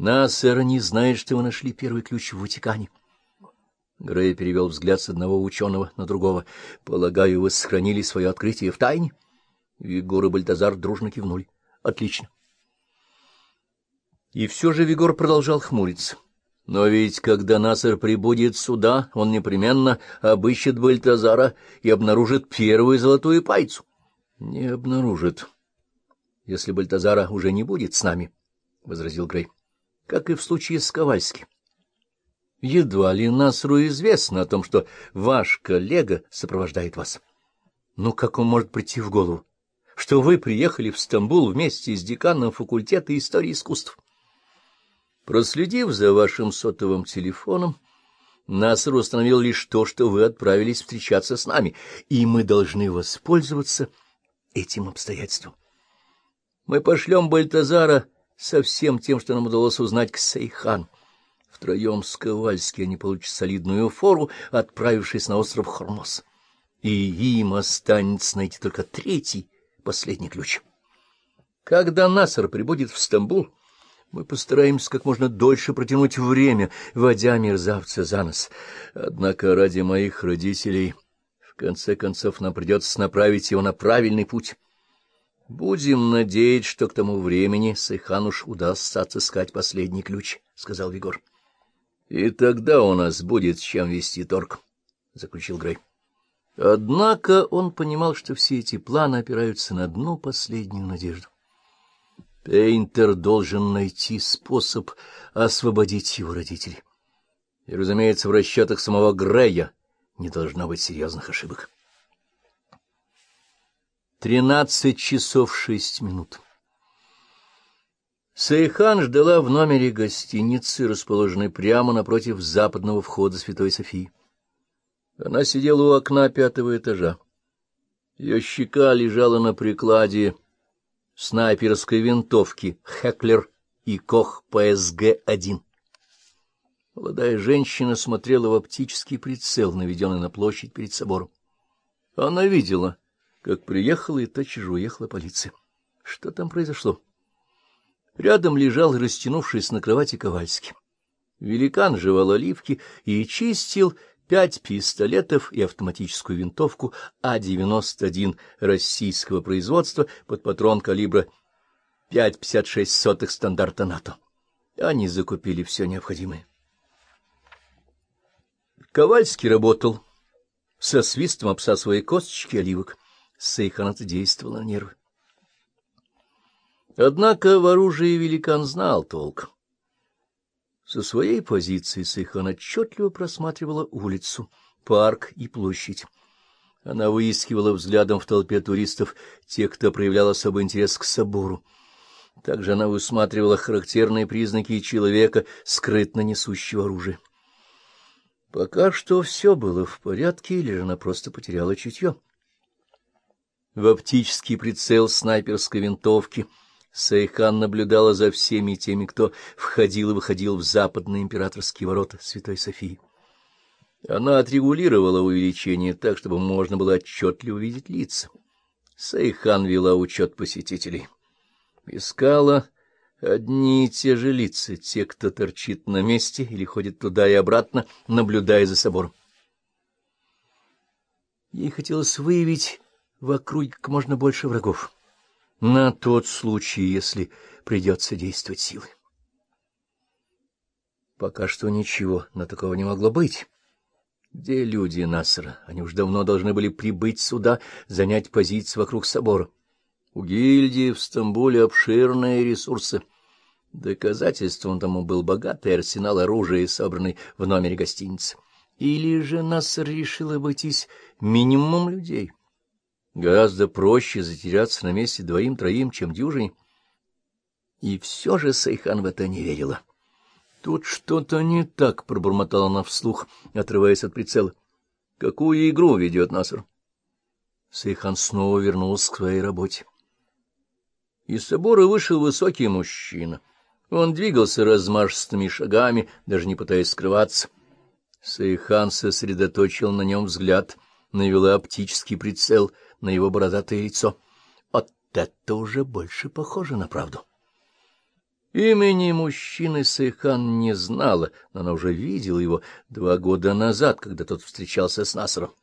Нассер не знает, что вы нашли первый ключ в Ватикане. Грей перевел взгляд с одного ученого на другого. — Полагаю, вы сохранили свое открытие в тайне? Вигор и Бальтазар дружно кивнули. — Отлично. И все же Вигор продолжал хмуриться. Но ведь, когда Насер прибудет сюда, он непременно обыщет Бальтазара и обнаружит первую золотую пайцу. — Не обнаружит, если Бальтазара уже не будет с нами, — возразил Грей, — как и в случае с Ковальским. Едва ли Насру известно о том, что ваш коллега сопровождает вас. Ну, как он может прийти в голову, что вы приехали в Стамбул вместе с деканом факультета истории искусств? Проследив за вашим сотовым телефоном, Наср установил лишь то, что вы отправились встречаться с нами, и мы должны воспользоваться этим обстоятельством. Мы пошлем Бальтазара со всем тем, что нам удалось узнать к Сейхан. Втроем с Ковальски они получат солидную фору, отправившись на остров Хормос. И им останется найти только третий, последний ключ. Когда Насар прибудет в Стамбул, мы постараемся как можно дольше протянуть время, водя мерзавца за нос. Однако ради моих родителей, в конце концов, нам придется направить его на правильный путь. Будем надеяться, что к тому времени Сайхан уж удастся отыскать последний ключ, — сказал Вигор. И тогда у нас будет с чем вести торг, — заключил Грей. Однако он понимал, что все эти планы опираются на одну последнюю надежду. Пейнтер должен найти способ освободить его родителей. И, разумеется, в расчетах самого Грея не должно быть серьезных ошибок. Тринадцать часов шесть минут. Сейхан ждала в номере гостиницы, расположенной прямо напротив западного входа Святой Софии. Она сидела у окна пятого этажа. Ее щека лежала на прикладе снайперской винтовки «Хеклер» и «Кох ПСГ-1». Молодая женщина смотрела в оптический прицел, наведенный на площадь перед собором. Она видела, как приехала и тотчас же уехала полиция. Что там произошло? Рядом лежал, растянувшись на кровати, Ковальский. Великан жевал оливки и чистил пять пистолетов и автоматическую винтовку А-91 российского производства под патрон калибра 5,56 стандарта НАТО. Они закупили все необходимое. Ковальский работал, со свистом обсасывая косточки оливок. Сейхан это действовало на нервы. Однако в оружии великан знал толк. Со своей позиции Сейхан отчетливо просматривала улицу, парк и площадь. Она выискивала взглядом в толпе туристов тех, кто проявлял особый интерес к собору. Также она высматривала характерные признаки человека, скрытно несущего оружие. Пока что все было в порядке, или же она просто потеряла чутье. В оптический прицел снайперской винтовки — Сайхан наблюдала за всеми теми, кто входил и выходил в западные императорские ворота Святой Софии. Она отрегулировала увеличение так, чтобы можно было отчетливо видеть лица. Сайхан вела учет посетителей. Искала одни и те же лица, те, кто торчит на месте или ходит туда и обратно, наблюдая за собором. Ей хотелось выявить вокруг как можно больше врагов на тот случай, если придется действовать силой. Пока что ничего, но такого не могло быть. Где люди Насара? Они уж давно должны были прибыть сюда, занять позиции вокруг собора. У гильдии в Стамбуле обширные ресурсы. Доказательством тому был богатый арсенал оружия, собранный в номере гостиницы. Или же Насар решил обойтись минимумом людей — Гораздо проще затеряться на месте двоим-троим, чем дюжине. И все же Сайхан в это не верила. «Тут что-то не так», — пробормотала она вслух, отрываясь от прицела. «Какую игру ведет Наср?» Сайхан снова вернулась к своей работе. Из собора вышел высокий мужчина. Он двигался размашистыми шагами, даже не пытаясь скрываться. Сайхан сосредоточил на нем взгляд, навела оптический прицел — на его бородатое лицо. Вот это уже больше похоже на правду. Имени мужчины Сайхан не знала, но она уже видела его два года назад, когда тот встречался с Насром.